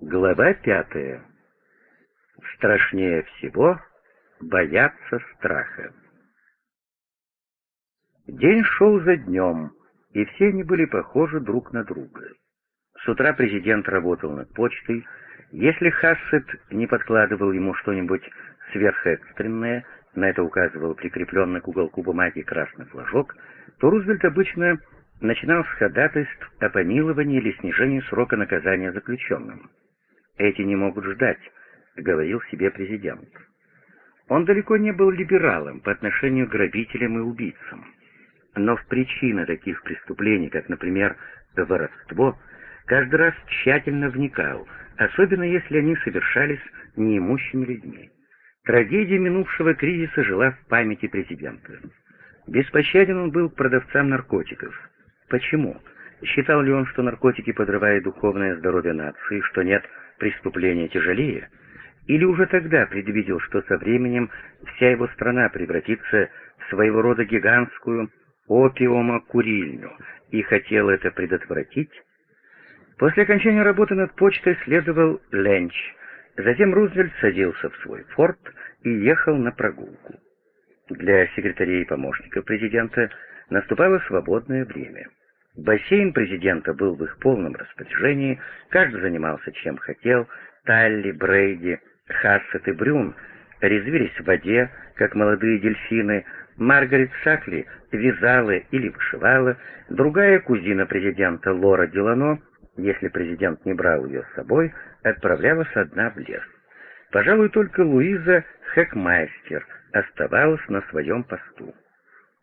Глава пятая. Страшнее всего бояться страха. День шел за днем, и все они были похожи друг на друга. С утра президент работал над почтой. Если Хассет не подкладывал ему что-нибудь сверхэкстренное, на это указывал прикрепленный к уголку бумаги красный флажок, то Рузвельт обычно начинал с ходатайств о помиловании или снижении срока наказания заключенным. «Эти не могут ждать», — говорил себе президент. Он далеко не был либералом по отношению к грабителям и убийцам. Но в причины таких преступлений, как, например, воровство, каждый раз тщательно вникал, особенно если они совершались неимущими людьми. Трагедия минувшего кризиса жила в памяти президента. Беспощаден он был к продавцам наркотиков. Почему? Считал ли он, что наркотики подрывают духовное здоровье нации, что нет преступления тяжелее? Или уже тогда предвидел, что со временем вся его страна превратится в своего рода гигантскую опиума-курильню и хотел это предотвратить? После окончания работы над почтой следовал ленч. Затем Рузвельт садился в свой форт и ехал на прогулку. Для секретарей и помощников президента наступало свободное время. Бассейн президента был в их полном распоряжении, каждый занимался чем хотел, Талли, Брейди, Хассет и Брюн резвились в воде, как молодые дельфины, Маргарет Шакли вязала или вышивала, другая кузина президента Лора Делано, если президент не брал ее с собой, отправлялась одна в лес. Пожалуй, только Луиза Хэкмайстер оставалась на своем посту.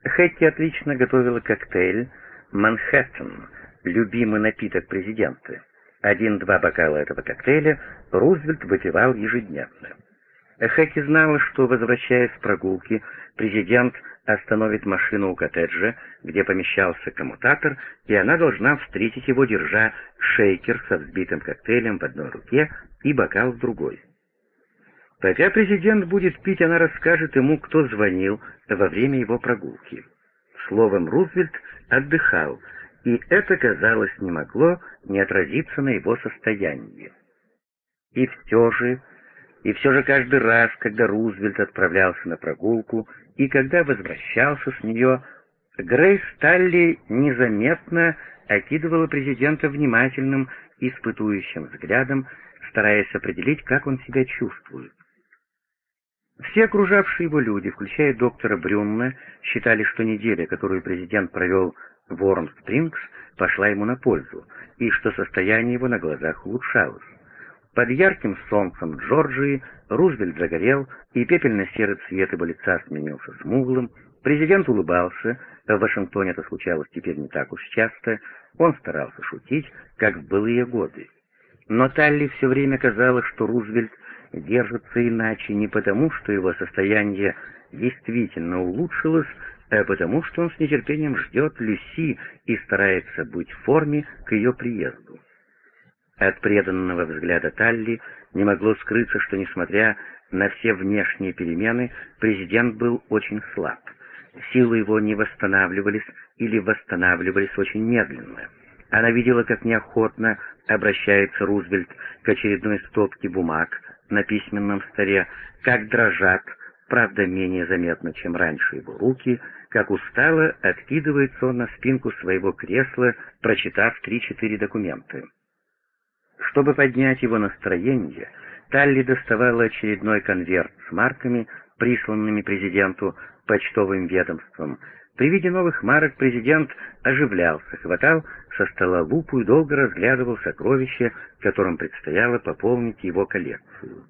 Хэкки отлично готовила коктейль, «Манхэттен» — любимый напиток президента. Один-два бокала этого коктейля Рузвельт выпивал ежедневно. Хэки знала, что, возвращаясь с прогулки, президент остановит машину у коттеджа, где помещался коммутатор, и она должна встретить его, держа шейкер со взбитым коктейлем в одной руке и бокал в другой. Пока президент будет пить, она расскажет ему, кто звонил во время его прогулки. Словом, Рузвельт отдыхал, и это, казалось, не могло не отразиться на его состоянии. И все же, и все же каждый раз, когда Рузвельт отправлялся на прогулку и когда возвращался с нее, Грейс Талли незаметно окидывала президента внимательным, испытующим взглядом, стараясь определить, как он себя чувствует. Все окружавшие его люди, включая доктора Брюнна, считали, что неделя, которую президент провел в Уорм-Спрингс, пошла ему на пользу, и что состояние его на глазах улучшалось. Под ярким солнцем Джорджии Рузвельт загорел, и пепельно-серый цвет его лица сменился смуглым. Президент улыбался, в Вашингтоне это случалось теперь не так уж часто, он старался шутить, как в былые годы. Но Талли все время казалось, что Рузвельт держится иначе не потому, что его состояние действительно улучшилось, а потому, что он с нетерпением ждет Люси и старается быть в форме к ее приезду. От преданного взгляда Талли не могло скрыться, что, несмотря на все внешние перемены, президент был очень слаб. Силы его не восстанавливались или восстанавливались очень медленно. Она видела, как неохотно обращается Рузвельт к очередной стопке бумаг, на письменном столе, как дрожат, правда менее заметно, чем раньше его руки, как устало откидывается он на спинку своего кресла, прочитав три-четыре документа. Чтобы поднять его настроение, Талли доставала очередной конверт с марками, присланными президенту почтовым ведомством. При виде новых марок президент оживлялся, хватал со стола лупу и долго разглядывал сокровища, которым предстояло пополнить его коллекцию.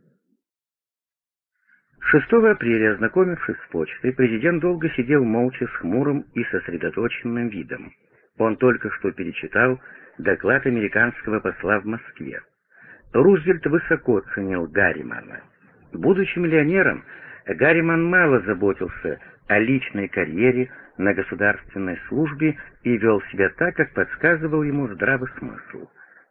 6 апреля, ознакомившись с почтой, президент долго сидел молча с хмурым и сосредоточенным видом. Он только что перечитал доклад американского посла в Москве. Рузвельт высоко ценил Гарримана. Будучи миллионером, Гарриман мало заботился о личной карьере на государственной службе и вел себя так, как подсказывал ему здравый смысл.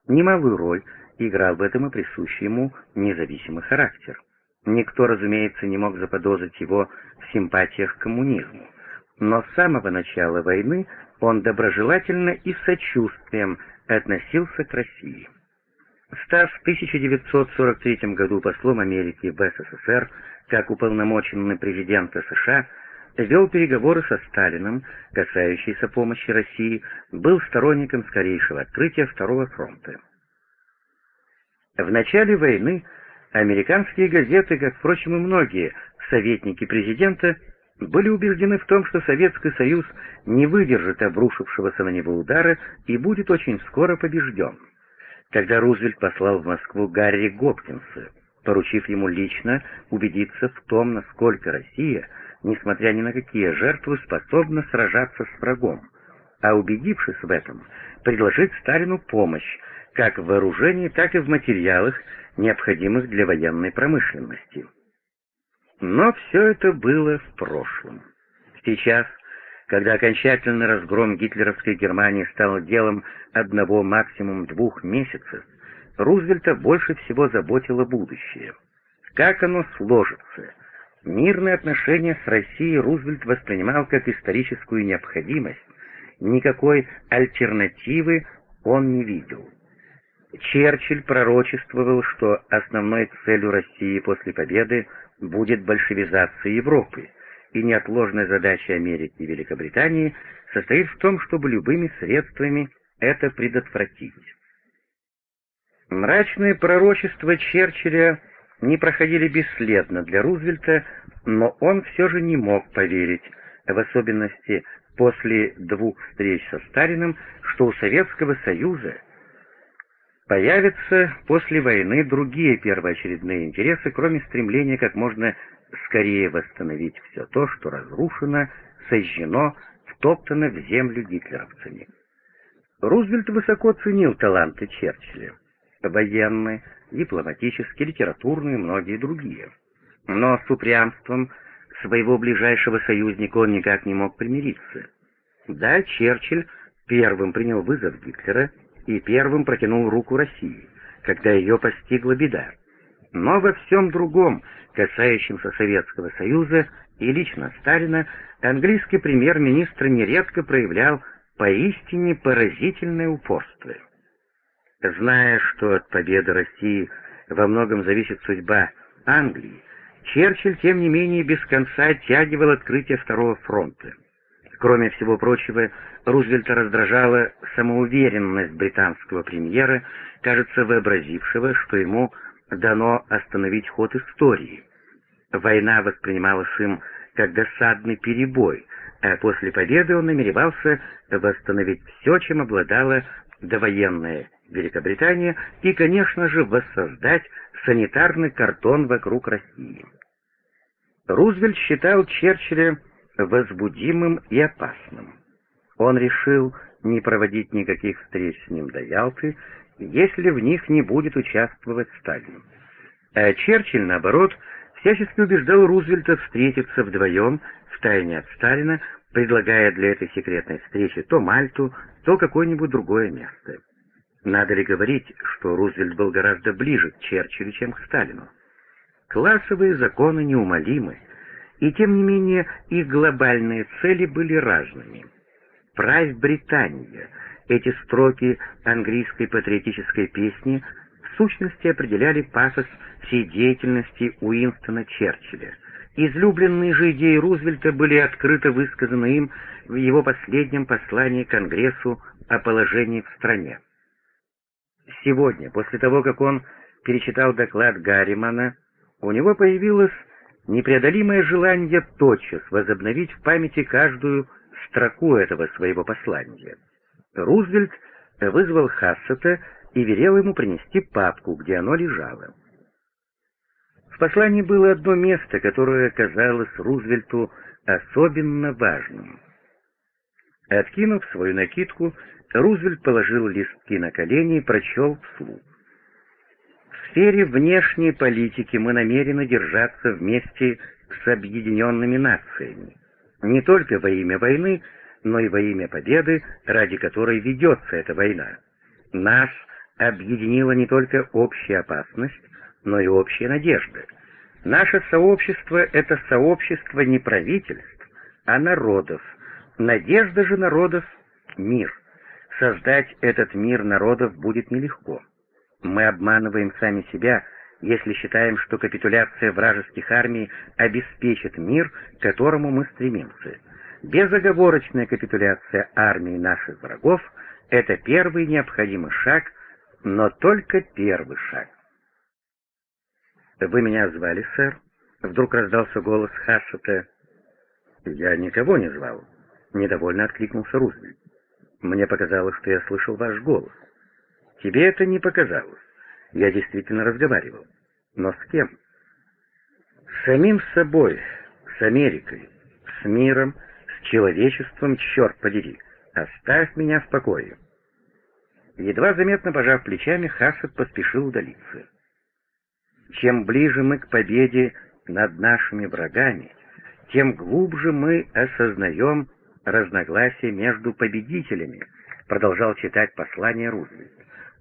Немалую роль играл в этом и присущий ему независимый характер. Никто, разумеется, не мог заподозрить его в симпатиях к коммунизму. Но с самого начала войны он доброжелательно и сочувствием относился к России. Став в 1943 году послом Америки в СССР, как уполномоченный президента США, вел переговоры со Сталиным, касающиеся помощи России, был сторонником скорейшего открытия Второго фронта. В начале войны американские газеты, как, впрочем, и многие советники президента, были убеждены в том, что Советский Союз не выдержит обрушившегося на него удара и будет очень скоро побежден. Когда Рузвельт послал в Москву Гарри Гопкинса, поручив ему лично убедиться в том, насколько Россия, несмотря ни на какие жертвы, способна сражаться с врагом, а убедившись в этом, предложить Сталину помощь, как в вооружении, так и в материалах, необходимых для военной промышленности. Но все это было в прошлом. Сейчас, когда окончательный разгром гитлеровской Германии стал делом одного, максимум двух месяцев, Рузвельта больше всего заботило будущее. Как оно сложится? Мирные отношения с Россией Рузвельт воспринимал как историческую необходимость, никакой альтернативы он не видел. Черчилль пророчествовал, что основной целью России после победы будет большевизация Европы, и неотложная задача Америки и Великобритании состоит в том, чтобы любыми средствами это предотвратить. Мрачные пророчества Черчилля не проходили бесследно для Рузвельта, но он все же не мог поверить, в особенности после двух встреч со Сталиным, что у Советского Союза Появятся после войны другие первоочередные интересы, кроме стремления как можно скорее восстановить все то, что разрушено, сожжено, втоптано в землю гитлеровцами. Рузвельт высоко ценил таланты Черчилля. Военные, дипломатические, литературные и многие другие. Но с упрямством своего ближайшего союзника он никак не мог примириться. Да, Черчилль первым принял вызов Гитлера и первым протянул руку России, когда ее постигла беда. Но во всем другом, касающемся Советского Союза и лично Сталина, английский премьер-министр нередко проявлял поистине поразительное упорство. Зная, что от победы России во многом зависит судьба Англии, Черчилль, тем не менее, без конца оттягивал открытие Второго фронта. Кроме всего прочего, Рузвельта раздражала самоуверенность британского премьера, кажется, вообразившего, что ему дано остановить ход истории. Война воспринималась им как досадный перебой, а после победы он намеревался восстановить все, чем обладала довоенная Великобритания, и, конечно же, воссоздать санитарный картон вокруг России. Рузвельт считал Черчилля возбудимым и опасным. Он решил не проводить никаких встреч с ним до Ялты, если в них не будет участвовать Сталин. А Черчилль, наоборот, всячески убеждал Рузвельта встретиться вдвоем, втайне от Сталина, предлагая для этой секретной встречи то Мальту, то какое-нибудь другое место. Надо ли говорить, что Рузвельт был гораздо ближе к Черчиллю, чем к Сталину? Классовые законы неумолимы, и тем не менее их глобальные цели были разными. «Правь Британия» — эти строки английской патриотической песни в сущности определяли пафос всей деятельности Уинстона Черчилля. Излюбленные же идеи Рузвельта были открыто высказаны им в его последнем послании Конгрессу о положении в стране. Сегодня, после того, как он перечитал доклад Гарримана, у него появилось непреодолимое желание тотчас возобновить в памяти каждую строку этого своего послания. Рузвельт вызвал Хассета и велел ему принести папку, где оно лежало. В послании было одно место, которое казалось Рузвельту особенно важным. Откинув свою накидку, Рузвельт положил листки на колени и прочел вслух. В сфере внешней политики мы намерены держаться вместе с объединенными нациями не только во имя войны, но и во имя победы, ради которой ведется эта война. Нас объединила не только общая опасность, но и общая надежда. Наше сообщество — это сообщество не правительств, а народов. Надежда же народов — мир. Создать этот мир народов будет нелегко. Мы обманываем сами себя, если считаем, что капитуляция вражеских армий обеспечит мир, к которому мы стремимся. Безоговорочная капитуляция армии наших врагов — это первый необходимый шаг, но только первый шаг. «Вы меня звали, сэр?» — вдруг раздался голос Хассета. «Я никого не звал», — недовольно откликнулся Рузвельт. «Мне показалось, что я слышал ваш голос». «Тебе это не показалось. Я действительно разговаривал. Но с кем?» «С самим собой, с Америкой, с миром, с человечеством, черт подери. Оставь меня в покое». Едва заметно пожав плечами, Хассет поспешил удалиться. Чем ближе мы к победе над нашими врагами, тем глубже мы осознаем разногласия между победителями, продолжал читать послание Рузвельт.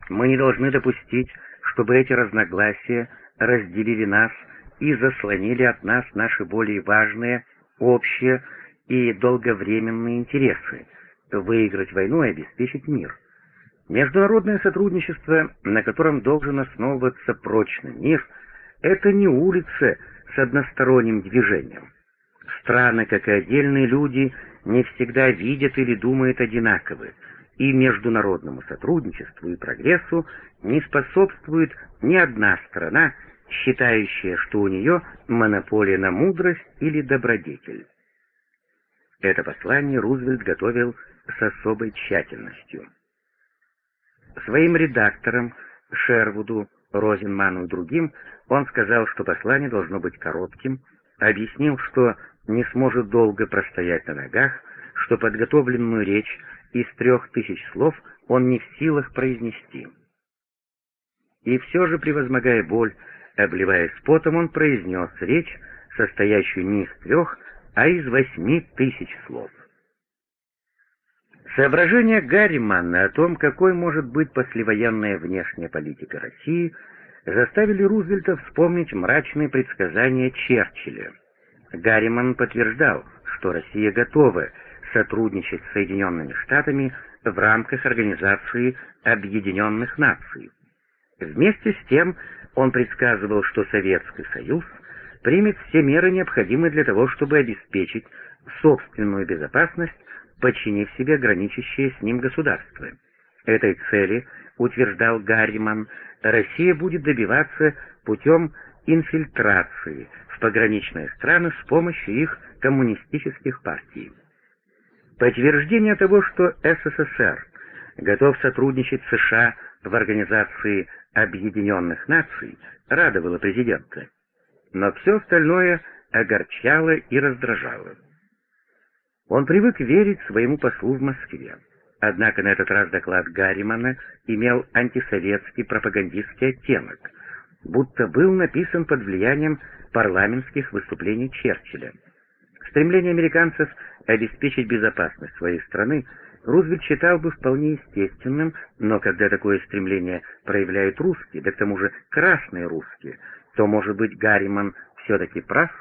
Мы не должны допустить, чтобы эти разногласия разделили нас и заслонили от нас наши более важные, общие и долговременные интересы — выиграть войну и обеспечить мир. Международное сотрудничество, на котором должен основываться прочный мир, это не улица с односторонним движением. Страны, как и отдельные люди, не всегда видят или думают одинаково, и международному сотрудничеству и прогрессу не способствует ни одна страна, считающая, что у нее монополия на мудрость или добродетель. Это послание Рузвельт готовил с особой тщательностью. Своим редакторам, Шервуду, Розенману и другим, он сказал, что послание должно быть коротким, объяснил, что не сможет долго простоять на ногах, что подготовленную речь из трех тысяч слов он не в силах произнести. И все же, превозмогая боль, обливаясь потом, он произнес речь, состоящую не из трех, а из восьми тысяч слов. Соображения Гарримана о том, какой может быть послевоенная внешняя политика России, заставили Рузвельта вспомнить мрачные предсказания Черчилля. Гарриман подтверждал, что Россия готова сотрудничать с Соединенными Штатами в рамках Организации Объединенных Наций. Вместе с тем он предсказывал, что Советский Союз примет все меры, необходимые для того, чтобы обеспечить собственную безопасность подчинив себе граничащее с ним государство. Этой цели, утверждал Гарриман, Россия будет добиваться путем инфильтрации пограничные страны с помощью их коммунистических партий. Подтверждение того, что СССР готов сотрудничать с США в Организации Объединенных Наций, радовало президента. Но все остальное огорчало и раздражало. Он привык верить своему послу в Москве. Однако на этот раз доклад Гарримана имел антисоветский пропагандистский оттенок, будто был написан под влиянием парламентских выступлений Черчилля. Стремление американцев обеспечить безопасность своей страны Рузвельт считал бы вполне естественным, но когда такое стремление проявляют русские, да к тому же красные русские, то, может быть, Гарриман все-таки прав?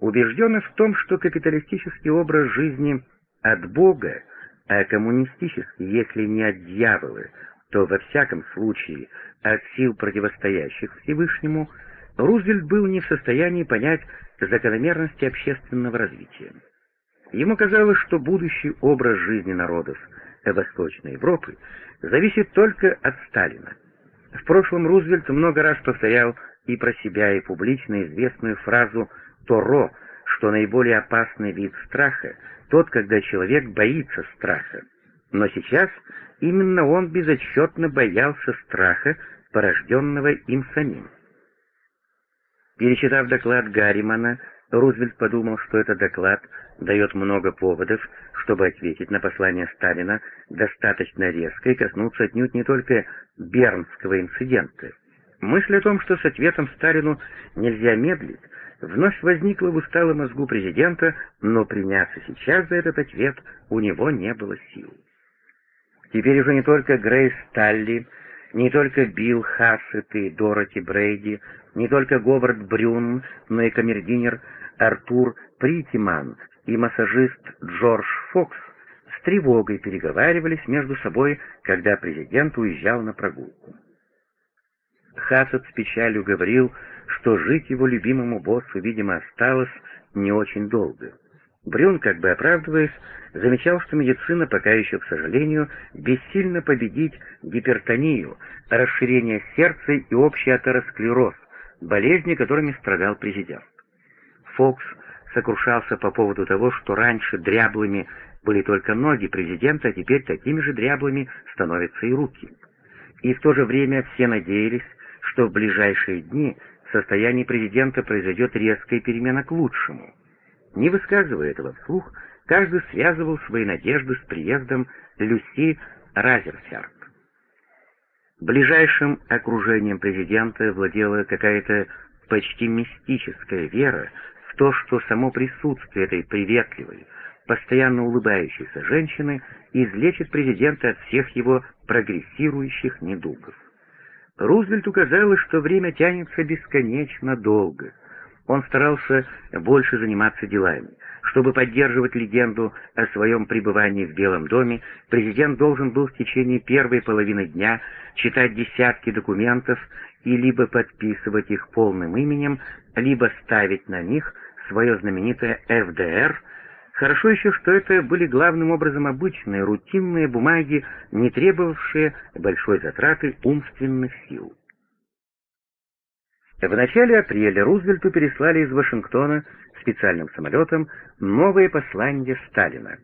убеждены в том, что капиталистический образ жизни от Бога, а коммунистический, если не от дьявола, то во всяком случае от сил, противостоящих Всевышнему, Рузвельт был не в состоянии понять закономерности общественного развития. Ему казалось, что будущий образ жизни народов Восточной Европы зависит только от Сталина. В прошлом Рузвельт много раз повторял и про себя, и публично известную фразу Торо, что наиболее опасный вид страха — тот, когда человек боится страха. Но сейчас именно он безотчетно боялся страха, порожденного им самим. Перечитав доклад Гарримана, Рузвельт подумал, что этот доклад дает много поводов, чтобы ответить на послание Сталина достаточно резко и коснуться отнюдь не только Бернского инцидента. Мысль о том, что с ответом Сталину нельзя медлить, вновь возникла в усталом мозгу президента, но приняться сейчас за этот ответ у него не было сил. Теперь уже не только Грейс Талли, не только Билл Хассет и Дороти Брейди, не только Говард Брюн, но и камердинер Артур Притиман и массажист Джордж Фокс тревогой переговаривались между собой, когда президент уезжал на прогулку. Хасад с печалью говорил, что жить его любимому боссу, видимо, осталось не очень долго. Брюн, как бы оправдываясь, замечал, что медицина пока еще, к сожалению, бессильно победить гипертонию, расширение сердца и общий атеросклероз, болезни, которыми страдал президент. Фокс сокрушался по поводу того, что раньше дряблыми были только ноги президента, а теперь такими же дряблыми становятся и руки. И в то же время все надеялись, что в ближайшие дни в состоянии президента произойдет резкая перемена к лучшему. Не высказывая этого вслух, каждый связывал свои надежды с приездом Люси Разерферд. Ближайшим окружением президента владела какая-то почти мистическая вера в то, что само присутствие этой приветливой, постоянно улыбающейся женщины излечит президента от всех его прогрессирующих недугов. Рузвельту казалось, что время тянется бесконечно долго. Он старался больше заниматься делами. Чтобы поддерживать легенду о своем пребывании в Белом доме, президент должен был в течение первой половины дня читать десятки документов и либо подписывать их полным именем, либо ставить на них свое знаменитое ФДР — Хорошо еще, что это были главным образом обычные, рутинные бумаги, не требовавшие большой затраты умственных сил. В начале апреля Рузвельту переслали из Вашингтона специальным самолетом новые послания Сталина.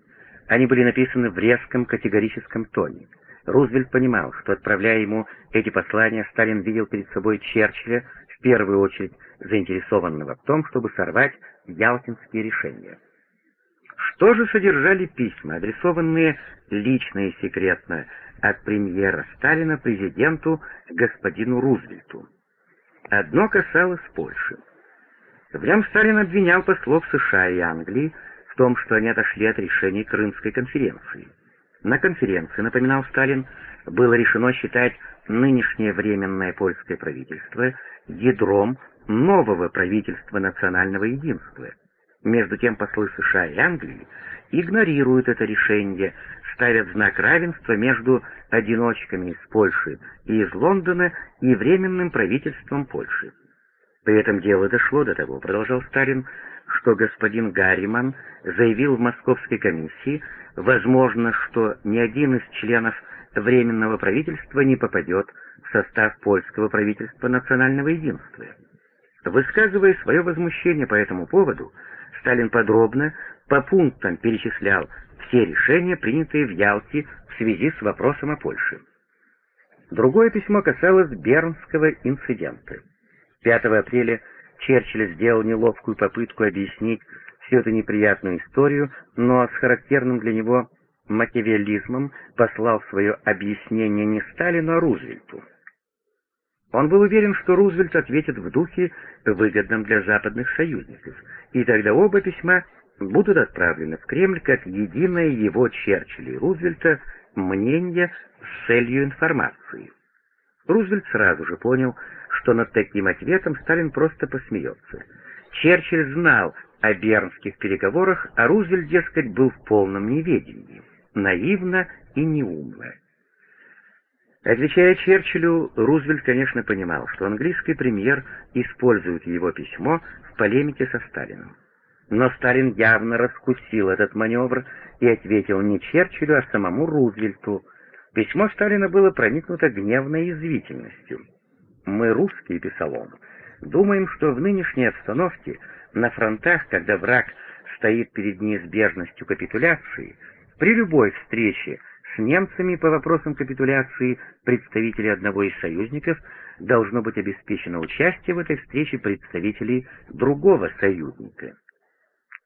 Они были написаны в резком категорическом тоне. Рузвельт понимал, что, отправляя ему эти послания, Сталин видел перед собой Черчилля, в первую очередь заинтересованного в том, чтобы сорвать ялтинские решения. Что же содержали письма, адресованные лично и секретно от премьера Сталина президенту господину Рузвельту? Одно касалось Польши. В Сталин обвинял послов США и Англии в том, что они отошли от решений Крымской конференции. На конференции, напоминал Сталин, было решено считать нынешнее временное польское правительство ядром нового правительства национального единства — между тем послы США и Англии игнорируют это решение, ставят знак равенства между одиночками из Польши и из Лондона и Временным правительством Польши. При этом дело дошло до того, продолжал Сталин, что господин Гарриман заявил в Московской комиссии, возможно, что ни один из членов Временного правительства не попадет в состав польского правительства национального единства. Высказывая свое возмущение по этому поводу, Сталин подробно по пунктам перечислял все решения, принятые в Ялте в связи с вопросом о Польше. Другое письмо касалось Бернского инцидента. 5 апреля Черчилль сделал неловкую попытку объяснить всю эту неприятную историю, но с характерным для него макиавеллизмом послал свое объяснение не Сталину, а Рузвельту. Он был уверен, что Рузвельт ответит в духе, выгодном для западных союзников, и тогда оба письма будут отправлены в Кремль как единое его Черчилля и Рузвельта мнение с целью информации. Рузвельт сразу же понял, что над таким ответом Сталин просто посмеется. Черчилль знал о бернских переговорах, а Рузвельт, дескать, был в полном неведении, наивно и неумно. Отвечая Черчиллю, Рузвельт, конечно, понимал, что английский премьер использует его письмо в полемике со Сталином. Но Сталин явно раскусил этот маневр и ответил не Черчиллю, а самому Рузвельту. Письмо Сталина было проникнуто гневной язвительностью. «Мы, русские», — писал он, — «думаем, что в нынешней обстановке, на фронтах, когда враг стоит перед неизбежностью капитуляции, при любой встрече с немцами по вопросам капитуляции представителей одного из союзников должно быть обеспечено участие в этой встрече представителей другого союзника.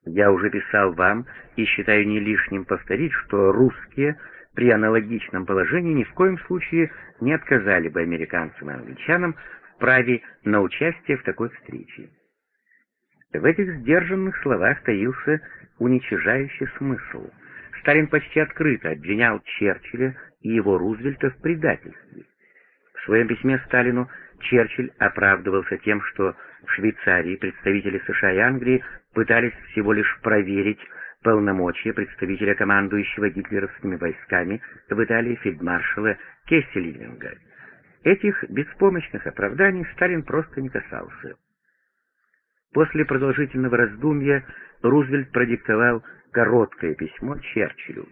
Я уже писал вам и считаю не лишним повторить, что русские при аналогичном положении ни в коем случае не отказали бы американцам и англичанам в праве на участие в такой встрече. В этих сдержанных словах таился уничижающий смысл — Сталин почти открыто обвинял Черчилля и его Рузвельта в предательстве. В своем письме Сталину Черчилль оправдывался тем, что в Швейцарии представители США и Англии пытались всего лишь проверить, полномочия представителя командующего гитлеровскими войсками в Италии фельдмаршала Кесселинга. Этих беспомощных оправданий Сталин просто не касался. После продолжительного раздумья Рузвельт продиктовал короткое письмо Черчиллю.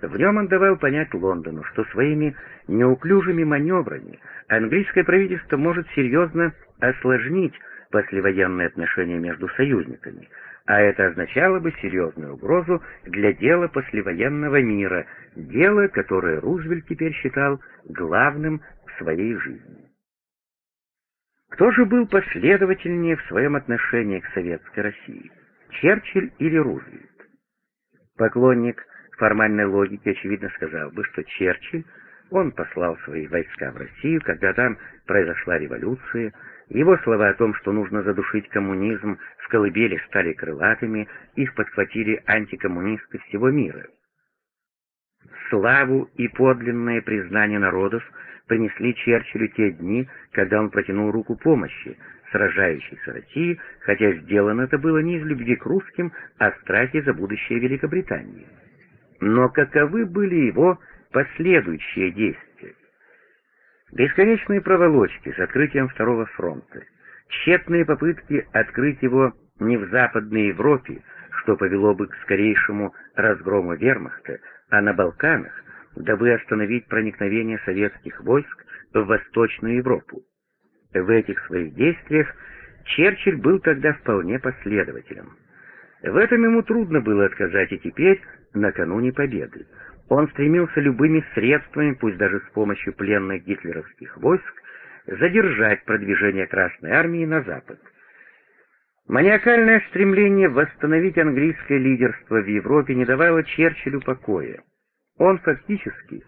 В нем он давал понять Лондону, что своими неуклюжими маневрами английское правительство может серьезно осложнить послевоенные отношения между союзниками, а это означало бы серьезную угрозу для дела послевоенного мира, дело, которое Рузвельт теперь считал главным в своей жизни. Кто же был последовательнее в своем отношении к советской России, Черчилль или Рузвельт? Поклонник формальной логики, очевидно, сказал бы, что Черчилль, он послал свои войска в Россию, когда там произошла революция, его слова о том, что нужно задушить коммунизм, в колыбели стали крылатыми, их подхватили антикоммунисты всего мира. Славу и подлинное признание народов принесли Черчиллю те дни, когда он протянул руку помощи, сражающейся России, хотя сделано это было не из любви к русским, а страхе за будущее Великобритании. Но каковы были его последующие действия? Бесконечные проволочки с открытием Второго фронта, тщетные попытки открыть его не в Западной Европе, что повело бы к скорейшему разгрому вермахта, а на Балканах, дабы остановить проникновение советских войск в Восточную Европу. В этих своих действиях Черчилль был тогда вполне последователем. В этом ему трудно было отказать и теперь, накануне победы. Он стремился любыми средствами, пусть даже с помощью пленных гитлеровских войск, задержать продвижение Красной Армии на запад. Маниакальное стремление восстановить английское лидерство в Европе не давало Черчиллю покоя. Он фактически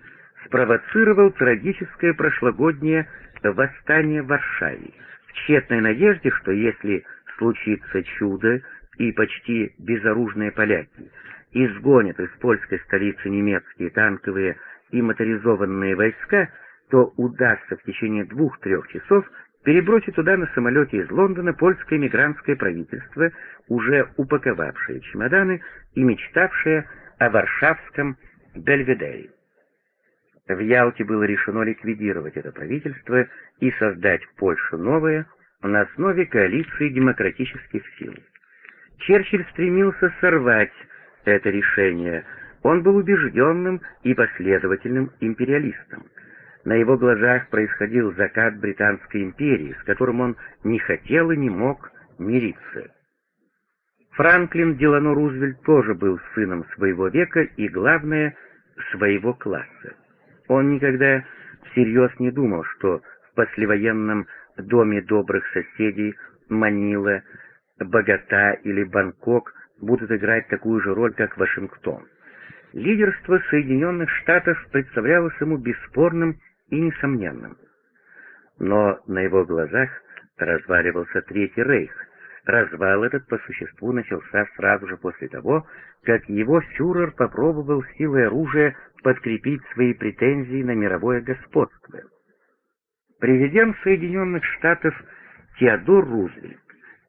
спровоцировал трагическое прошлогоднее восстание в Варшаве, в тщетной надежде, что если случится чудо, и почти безоружные поляки изгонят из польской столицы немецкие танковые и моторизованные войска, то удастся в течение двух-трех часов перебросить туда на самолете из Лондона польское мигрантское правительство, уже упаковавшее чемоданы и мечтавшее о варшавском Бельведере. В Ялте было решено ликвидировать это правительство и создать в Польше новое на основе коалиции демократических сил. Черчилль стремился сорвать это решение. Он был убежденным и последовательным империалистом. На его глазах происходил закат Британской империи, с которым он не хотел и не мог мириться. Франклин Делано Рузвельт тоже был сыном своего века и, главное, своего класса. Он никогда всерьез не думал, что в послевоенном доме добрых соседей Манила, Богата или Бангкок будут играть такую же роль, как Вашингтон. Лидерство Соединенных Штатов представлялось ему бесспорным и несомненным. Но на его глазах разваливался Третий Рейх. Развал этот по существу начался сразу же после того, как его фюрер попробовал силой оружия подкрепить свои претензии на мировое господство. Президент Соединенных Штатов Теодор Рузвельт,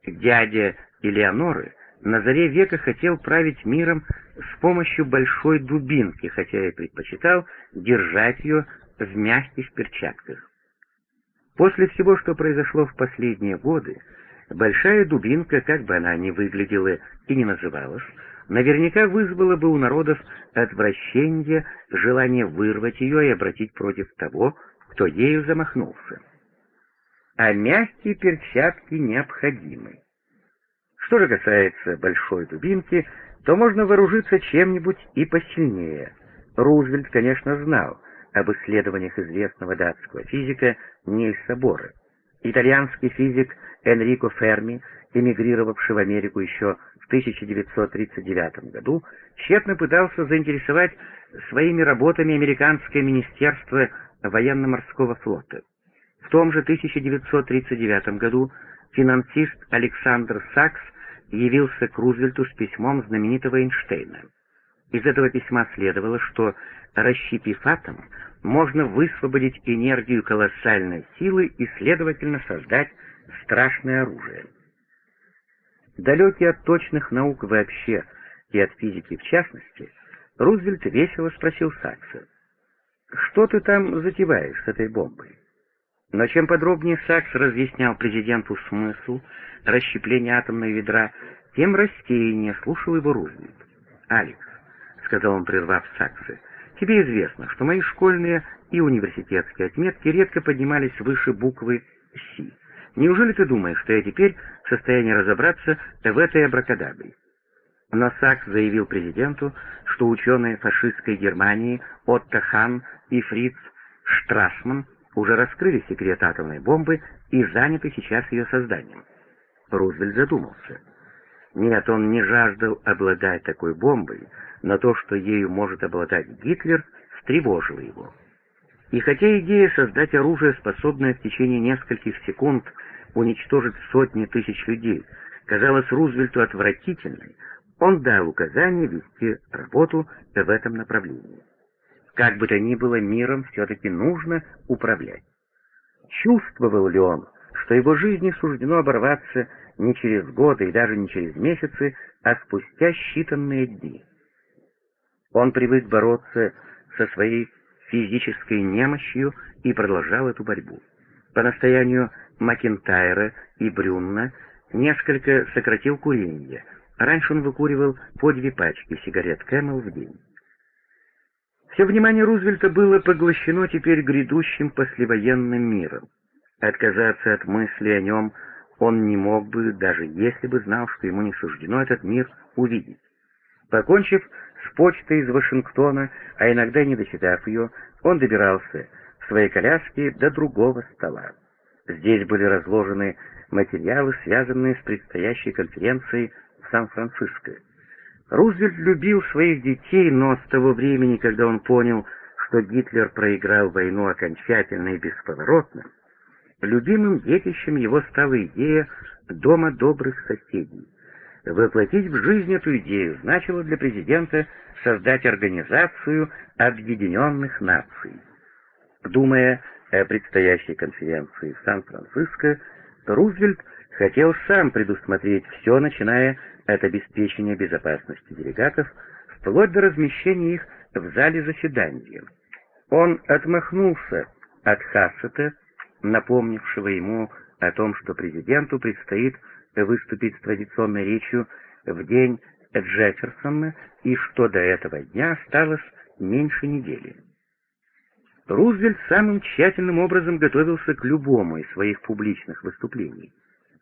дядя Элеоноры, на заре века хотел править миром с помощью большой дубинки, хотя и предпочитал держать ее в мягких перчатках. После всего, что произошло в последние годы, большая дубинка, как бы она ни выглядела и не называлась, наверняка вызвала бы у народов отвращение, желание вырвать ее и обратить против того, кто ею замахнулся. А мягкие перчатки необходимы. Что же касается большой дубинки, то можно вооружиться чем-нибудь и посильнее. Рузвельт, конечно, знал об исследованиях известного датского физика Нильса Бора. Итальянский физик Энрико Ферми, эмигрировавший в Америку еще в 1939 году, тщетно пытался заинтересовать своими работами американское министерство военно-морского флота. В том же 1939 году финансист Александр Сакс явился к Рузвельту с письмом знаменитого Эйнштейна. Из этого письма следовало, что, расщепив атом, можно высвободить энергию колоссальной силы и, следовательно, создать страшное оружие. Далекий от точных наук вообще и от физики в частности, Рузвельт весело спросил Сакса, «Что ты там затеваешь с этой бомбой?» Но чем подробнее Сакс разъяснял президенту смысл расщепления атомного ядра, тем растеяннее слушал его Рузвельт. «Алекс», — сказал он, прервав Сакса, — «тебе известно, что мои школьные и университетские отметки редко поднимались выше буквы «Си». Неужели ты думаешь, что я теперь в состоянии разобраться в этой абракадабре?» Но Сакс заявил президенту, что ученые фашистской Германии Отто Хан и Фриц Штрасман уже раскрыли секрет атомной бомбы и заняты сейчас ее созданием. Рузвельт задумался. Нет, он не жаждал обладать такой бомбой, но то, что ею может обладать Гитлер, встревожило его. И хотя идея создать оружие, способное в течение нескольких секунд уничтожить сотни тысяч людей, казалась Рузвельту отвратительной, он дал указание вести работу в этом направлении. Как бы то ни было, миром все-таки нужно управлять. Чувствовал ли он, что его жизни суждено оборваться не через годы и даже не через месяцы, а спустя считанные дни? Он привык бороться со своей физической немощью и продолжал эту борьбу. По настоянию Макентайра и Брюнна несколько сократил курение. Раньше он выкуривал по две пачки сигарет Camel в день. Все внимание Рузвельта было поглощено теперь грядущим послевоенным миром. Отказаться от мысли о нем он не мог бы, даже если бы знал, что ему не суждено этот мир увидеть. Покончив с почтой из Вашингтона, а иногда не дочитав ее, он добирался в своей коляске до другого стола. Здесь были разложены материалы, связанные с предстоящей конференцией в Сан-Франциско. Рузвельт любил своих детей, но с того времени, когда он понял, что Гитлер проиграл войну окончательно и бесповоротно, любимым детищем его стала идея «Дома добрых соседей». Воплотить в жизнь эту идею значило для президента создать организацию Объединенных Наций. Думая о предстоящей конференции в Сан-Франциско, Рузвельт хотел сам предусмотреть все, начиная от обеспечения безопасности делегатов, вплоть до размещения их в зале заседания. Он отмахнулся от Хассета, напомнившего ему о том, что президенту предстоит выступить с традиционной речью в день Джефферсона и что до этого дня осталось меньше недели. Рузвельт самым тщательным образом готовился к любому из своих публичных выступлений.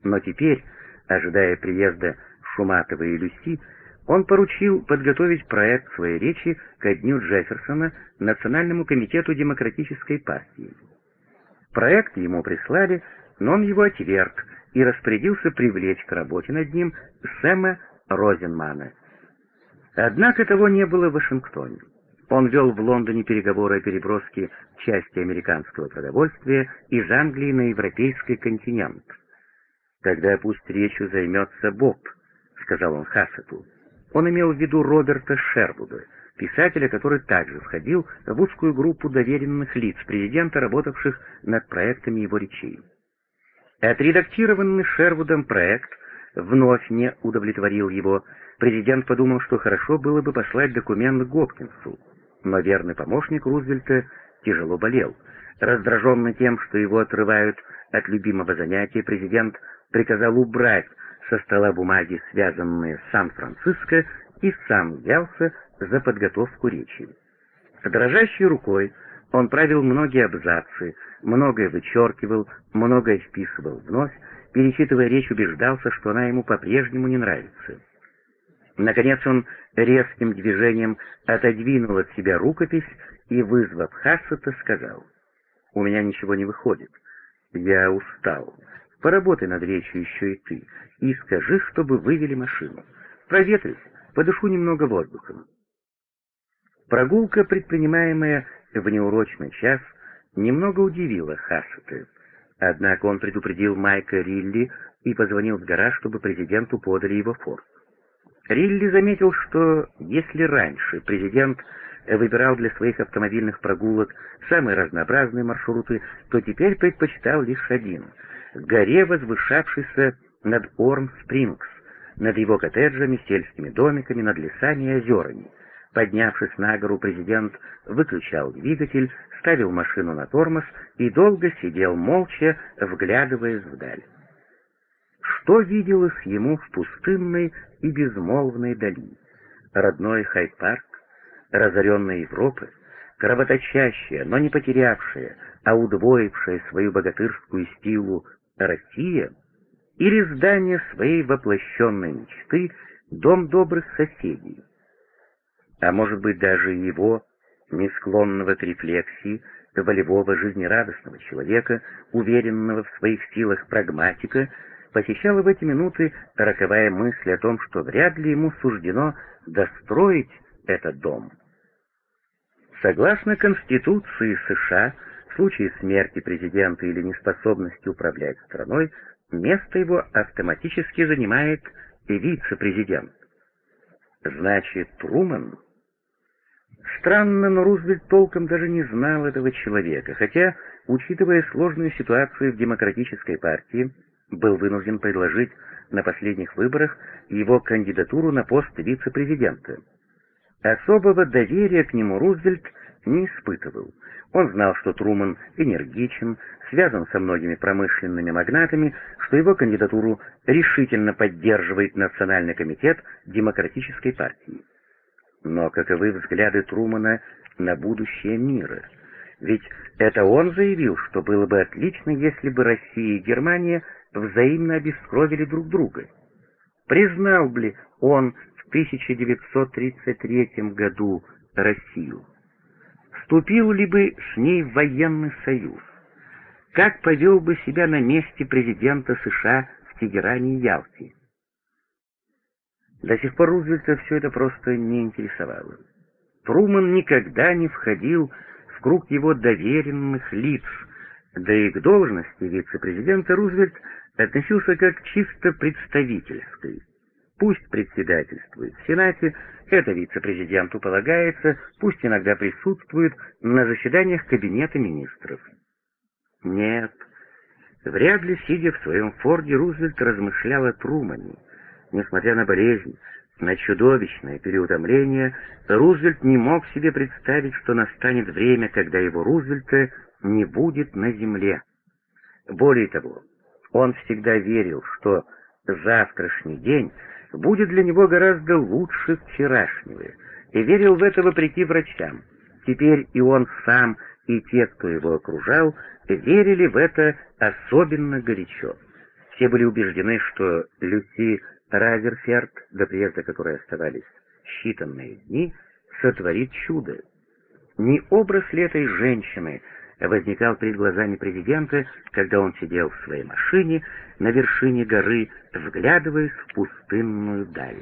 Но теперь, ожидая приезда Шуматова и Люси, он поручил подготовить проект своей речи ко дню Джефферсона Национальному комитету демократической партии. Проект ему прислали, но он его отверг и распорядился привлечь к работе над ним Сэма Розенмана. Однако того не было в Вашингтоне. Он вел в Лондоне переговоры о переброске части американского продовольствия из Англии на европейский континент. «Тогда пусть речью займется Боб», — сказал он Хассету. Он имел в виду Роберта Шервуда, писателя, который также входил в узкую группу доверенных лиц президента, работавших над проектами его речей. Отредактированный Шервудом проект вновь не удовлетворил его. Президент подумал, что хорошо было бы послать документ Гопкинсу, но верный помощник Рузвельта тяжело болел. Раздраженный тем, что его отрывают от любимого занятия, президент приказал убрать со стола бумаги, связанные с Сан-Франциско, и сам взялся за подготовку речи. Дрожащей рукой он правил многие абзацы, многое вычеркивал, многое вписывал вновь, перечитывая речь, убеждался, что она ему по-прежнему не нравится. Наконец он резким движением отодвинул от себя рукопись и, вызвав Хассета, сказал, «У меня ничего не выходит. Я устал. Поработай над речью еще и ты, и скажи, чтобы вывели машину. Проветрись, подышу немного воздухом». Прогулка, предпринимаемая в неурочный час, немного удивила Хассета. Однако он предупредил Майка Рилли и позвонил в гараж, чтобы президенту подали его форт. Рилли заметил, что если раньше президент выбирал для своих автомобильных прогулок самые разнообразные маршруты, то теперь предпочитал лишь один — горе, возвышавшийся над Орм-Спрингс, над его коттеджами, сельскими домиками, над лесами и озерами. Поднявшись на гору, президент выключал двигатель, ставил машину на тормоз и долго сидел молча, вглядываясь вдаль. Что виделось ему в пустынной и безмолвной дали? Родной Хайд-парк, разоренная Европа, кровоточащая, но не потерявшая, а удвоившая свою богатырскую силу Россия или здание своей воплощенной мечты «Дом добрых соседей», а может быть даже его, не склонного к рефлексии, волевого жизнерадостного человека, уверенного в своих силах прагматика, посещала в эти минуты роковая мысль о том, что вряд ли ему суждено достроить этот дом. Согласно Конституции США, в случае смерти президента или неспособности управлять страной, место его автоматически занимает вице-президент. Значит, Труман... Странно, но Рузвельт толком даже не знал этого человека, хотя, учитывая сложную ситуацию в демократической партии, был вынужден предложить на последних выборах его кандидатуру на пост вице-президента. Особого доверия к нему Рузвельт не испытывал. Он знал, что Труман энергичен, связан со многими промышленными магнатами, что его кандидатуру решительно поддерживает Национальный комитет Демократической партии. Но каковы взгляды Трумана на будущее мира? Ведь это он заявил, что было бы отлично, если бы Россия и Германия взаимно обескровили друг друга. Признал бы он в 1933 году Россию? Вступил ли бы с ней в военный союз? Как повел бы себя на месте президента США в Тегеране и Ялте? До сих пор Рузвельта все это просто не интересовало. Труман никогда не входил в круг его доверенных лиц, да и к должности вице-президента Рузвельт относился как чисто представительской. Пусть председательствует в Сенате, это вице-президенту полагается, пусть иногда присутствует на заседаниях Кабинета министров. Нет, вряд ли, сидя в своем форде, Рузвельт размышлял о Трумане. Несмотря на болезнь, на чудовищное переутомление, Рузвельт не мог себе представить, что настанет время, когда его Рузвельта не будет на земле. Более того, он всегда верил, что завтрашний день будет для него гораздо лучше вчерашнего, и верил в это вопреки врачам. Теперь и он сам, и те, кто его окружал, верили в это особенно горячо. Все были убеждены, что Люси Разерферд, до приезда которой оставались считанные дни, сотворит чудо. Не образ ли этой женщины возникал перед глазами президента, когда он сидел в своей машине на вершине горы, вглядываясь в пустынную даль.